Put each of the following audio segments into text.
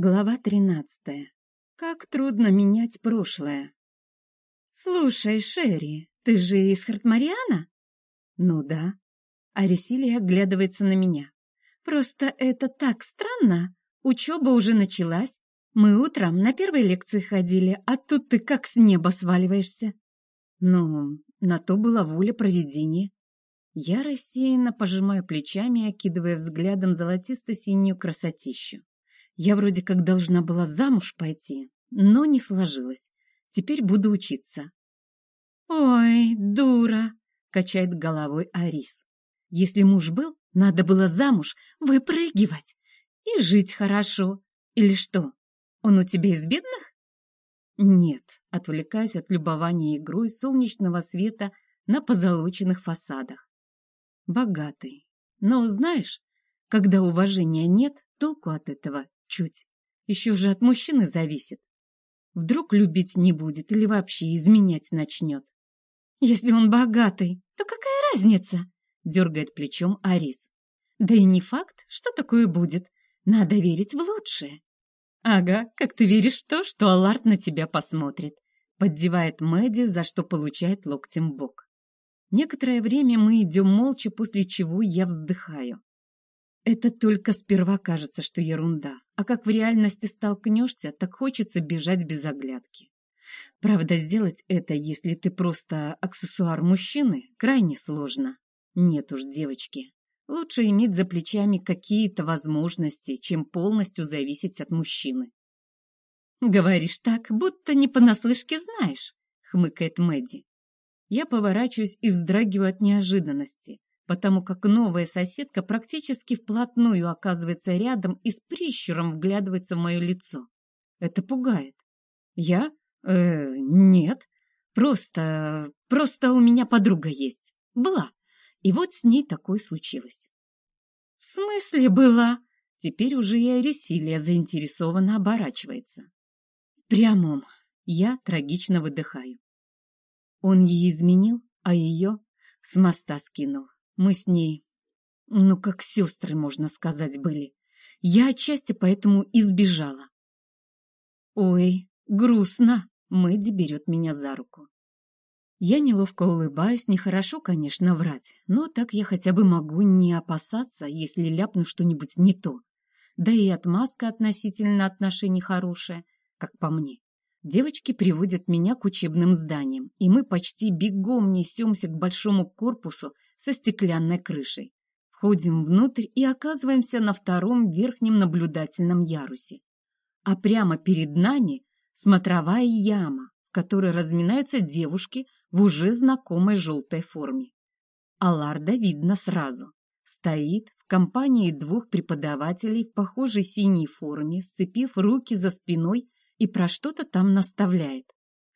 Глава тринадцатая. Как трудно менять прошлое. «Слушай, Шерри, ты же из Хартмариана?» «Ну да». Арисилия оглядывается на меня. «Просто это так странно. Учеба уже началась. Мы утром на первой лекции ходили, а тут ты как с неба сваливаешься». «Ну, на то была воля проведения». Я рассеянно пожимаю плечами, окидывая взглядом золотисто-синюю красотищу. Я вроде как должна была замуж пойти, но не сложилось. Теперь буду учиться. «Ой, дура!» — качает головой Арис. «Если муж был, надо было замуж выпрыгивать и жить хорошо. Или что, он у тебя из бедных?» «Нет», — отвлекаюсь от любования игрой солнечного света на позолоченных фасадах. «Богатый. Но, знаешь, когда уважения нет, толку от этого Чуть. Еще же от мужчины зависит. Вдруг любить не будет или вообще изменять начнет. Если он богатый, то какая разница? Дергает плечом Арис. Да и не факт, что такое будет. Надо верить в лучшее. Ага, как ты веришь в то, что Аллард на тебя посмотрит. Поддевает Мэдди, за что получает локтем бок. Некоторое время мы идем молча, после чего я вздыхаю. Это только сперва кажется, что ерунда, а как в реальности столкнешься, так хочется бежать без оглядки. Правда, сделать это, если ты просто аксессуар мужчины, крайне сложно. Нет уж, девочки, лучше иметь за плечами какие-то возможности, чем полностью зависеть от мужчины. «Говоришь так, будто не понаслышке знаешь», — хмыкает Мэдди. Я поворачиваюсь и вздрагиваю от неожиданности потому как новая соседка практически вплотную оказывается рядом и с прищуром вглядывается в мое лицо. Это пугает. Я? Э, нет. Просто, просто у меня подруга есть. Была. И вот с ней такое случилось. В смысле была? Теперь уже и Арисилия заинтересованно оборачивается. В прямом. Я трагично выдыхаю. Он ей изменил, а ее с моста скинул. Мы с ней, ну, как сестры, можно сказать, были. Я отчасти поэтому избежала. Ой, грустно. Мэдди берет меня за руку. Я неловко улыбаюсь, нехорошо, конечно, врать, но так я хотя бы могу не опасаться, если ляпну что-нибудь не то. Да и отмазка относительно отношений хорошая, как по мне. Девочки приводят меня к учебным зданиям, и мы почти бегом несемся к большому корпусу, со стеклянной крышей. Входим внутрь и оказываемся на втором верхнем наблюдательном ярусе. А прямо перед нами смотровая яма, в которой разминаются девушки в уже знакомой желтой форме. Аларда видно сразу. Стоит в компании двух преподавателей в похожей синей форме, сцепив руки за спиной и про что-то там наставляет.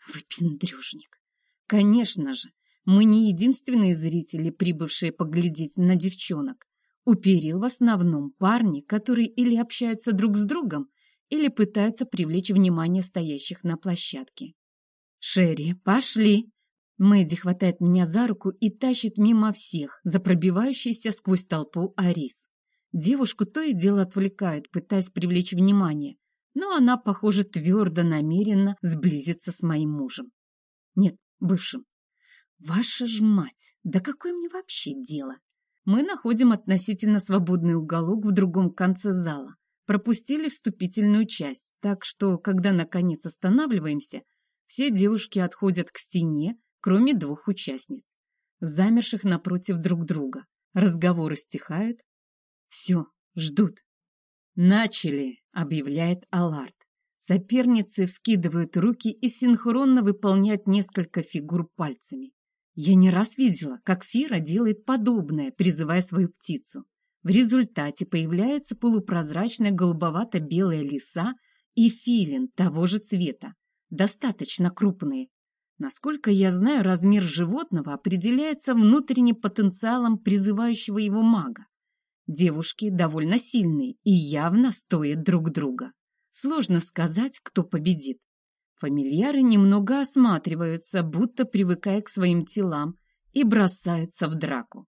Выпендрежник. Конечно же, мы не единственные зрители, прибывшие поглядеть на девчонок. У в основном парни, которые или общаются друг с другом, или пытаются привлечь внимание стоящих на площадке. «Шерри, пошли!» Мэдди хватает меня за руку и тащит мимо всех, за пробивающийся сквозь толпу Арис. Девушку то и дело отвлекают, пытаясь привлечь внимание, но она, похоже, твердо намерена сблизиться с моим мужем. Нет, бывшим. Ваша ж мать, да какое мне вообще дело? Мы находим относительно свободный уголок в другом конце зала. Пропустили вступительную часть, так что, когда наконец останавливаемся, все девушки отходят к стене, кроме двух участниц, замерших напротив друг друга. Разговоры стихают. Все, ждут. «Начали!» — объявляет Аларт. Соперницы вскидывают руки и синхронно выполняют несколько фигур пальцами. Я не раз видела, как Фира делает подобное, призывая свою птицу. В результате появляется полупрозрачная голубовато-белая лиса и филин того же цвета, достаточно крупные. Насколько я знаю, размер животного определяется внутренним потенциалом призывающего его мага. Девушки довольно сильные и явно стоят друг друга. Сложно сказать, кто победит. Фамильяры немного осматриваются, будто привыкая к своим телам, и бросаются в драку.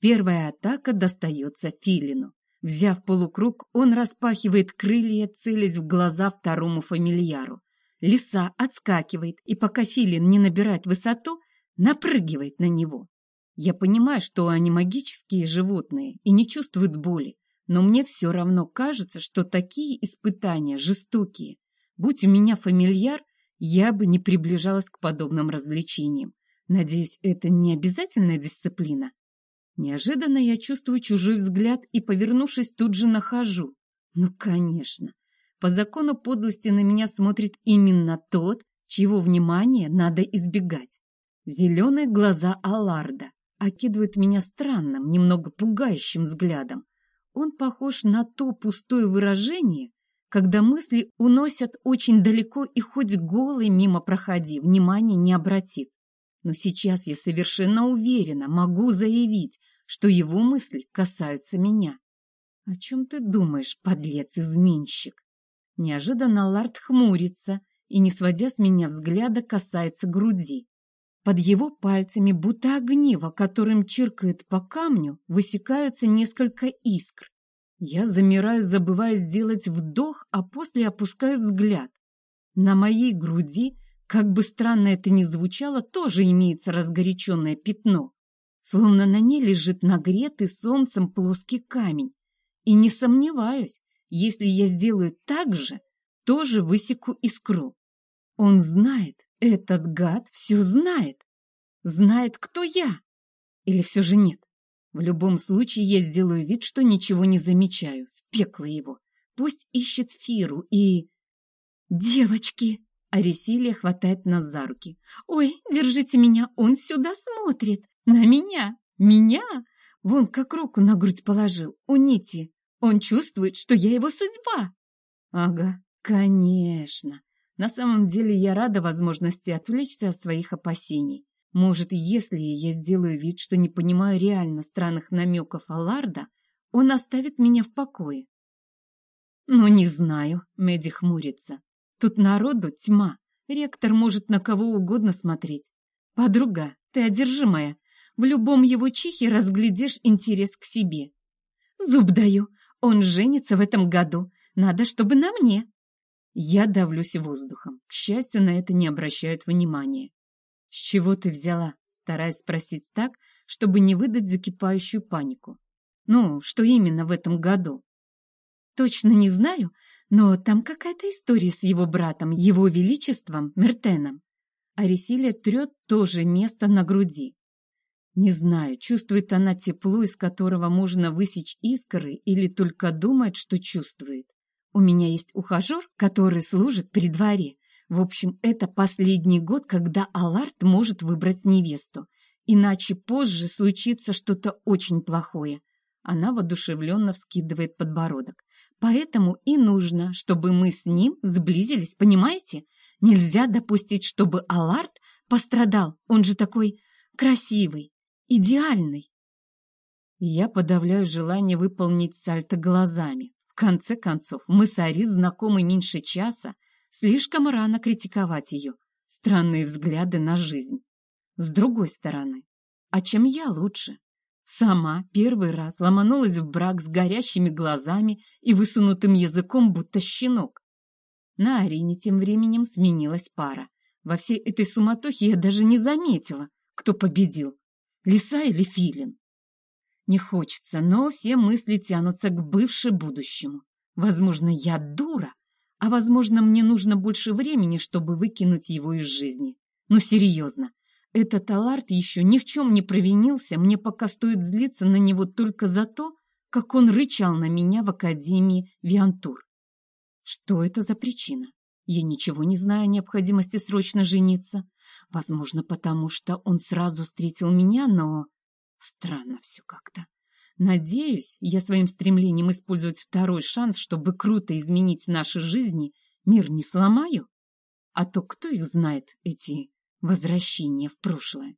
Первая атака достается Филину. Взяв полукруг, он распахивает крылья, целясь в глаза второму фамильяру. Лиса отскакивает, и пока филин не набирает высоту, напрыгивает на него. Я понимаю, что они магические животные и не чувствуют боли, но мне все равно кажется, что такие испытания жестокие. Будь у меня фамильяр, я бы не приближалась к подобным развлечениям. Надеюсь, это не обязательная дисциплина. Неожиданно я чувствую чужой взгляд и, повернувшись, тут же нахожу. Ну, конечно. По закону подлости на меня смотрит именно тот, чьего внимания надо избегать. Зеленые глаза Алларда окидывают меня странным, немного пугающим взглядом. Он похож на то пустое выражение, когда мысли уносят очень далеко и хоть голый мимо проходи, внимания не обратит. Но сейчас я совершенно уверена, могу заявить, что его мысли касаются меня. О чем ты думаешь, подлец-изменщик? Неожиданно Лард хмурится и, не сводя с меня взгляда, касается груди. Под его пальцами, будто огниво, которым чиркает по камню, высекаются несколько искр. Я замираю, забывая сделать вдох, а после опускаю взгляд. На моей груди, как бы странно это ни звучало, тоже имеется разгоряченное пятно, словно на ней лежит нагретый солнцем плоский камень. И не сомневаюсь, если я сделаю так же, тоже высеку искру. Он знает, этот гад все знает. Знает, кто я. Или все же нет? В любом случае я сделаю вид, что ничего не замечаю. В пекло его. Пусть ищет Фиру и... Девочки! Аресилия хватает нас за руки. Ой, держите меня, он сюда смотрит. На меня. Меня? Вон как руку на грудь положил. У Нити. Он чувствует, что я его судьба. Ага, конечно. На самом деле я рада возможности отвлечься от своих опасений. Может, если я сделаю вид, что не понимаю реально странных намеков Алларда, он оставит меня в покое. Ну, не знаю, Мэдди хмурится. Тут народу тьма. Ректор может на кого угодно смотреть. Подруга, ты одержимая. В любом его чихе разглядишь интерес к себе. Зуб даю, он женится в этом году. Надо, чтобы на мне. Я давлюсь воздухом. К счастью, на это не обращают внимания. «С чего ты взяла?» стараясь спросить так, чтобы не выдать закипающую панику. «Ну, что именно в этом году?» «Точно не знаю, но там какая-то история с его братом, его величеством, Мертеном. Аресилия трет тоже место на груди. Не знаю, чувствует она тепло, из которого можно высечь искры, или только думает, что чувствует. У меня есть ухажер, который служит при дворе, в общем, это последний год, когда Аларт может выбрать невесту. Иначе позже случится что-то очень плохое. Она воодушевленно вскидывает подбородок. Поэтому и нужно, чтобы мы с ним сблизились, понимаете? Нельзя допустить, чтобы Аларт пострадал. Он же такой красивый, идеальный. Я подавляю желание выполнить сальто глазами. В конце концов, мы с Арис знакомы меньше часа, Слишком рано критиковать ее. Странные взгляды на жизнь. С другой стороны, а чем я лучше? Сама первый раз ломанулась в брак с горящими глазами и высунутым языком, будто щенок. На арене тем временем сменилась пара. Во всей этой суматохе я даже не заметила, кто победил. Лиса или Филин. Не хочется, но все мысли тянутся к бывше будущему. Возможно, я дура, а, возможно, мне нужно больше времени, чтобы выкинуть его из жизни. Но серьезно, этот Аларт еще ни в чем не провинился, мне пока стоит злиться на него только за то, как он рычал на меня в Академии Виантур. Что это за причина? Я ничего не знаю о необходимости срочно жениться. Возможно, потому что он сразу встретил меня, но... Странно все как-то. Надеюсь, я своим стремлением использовать второй шанс, чтобы круто изменить наши жизни, мир не сломаю. А то кто их знает, эти возвращения в прошлое?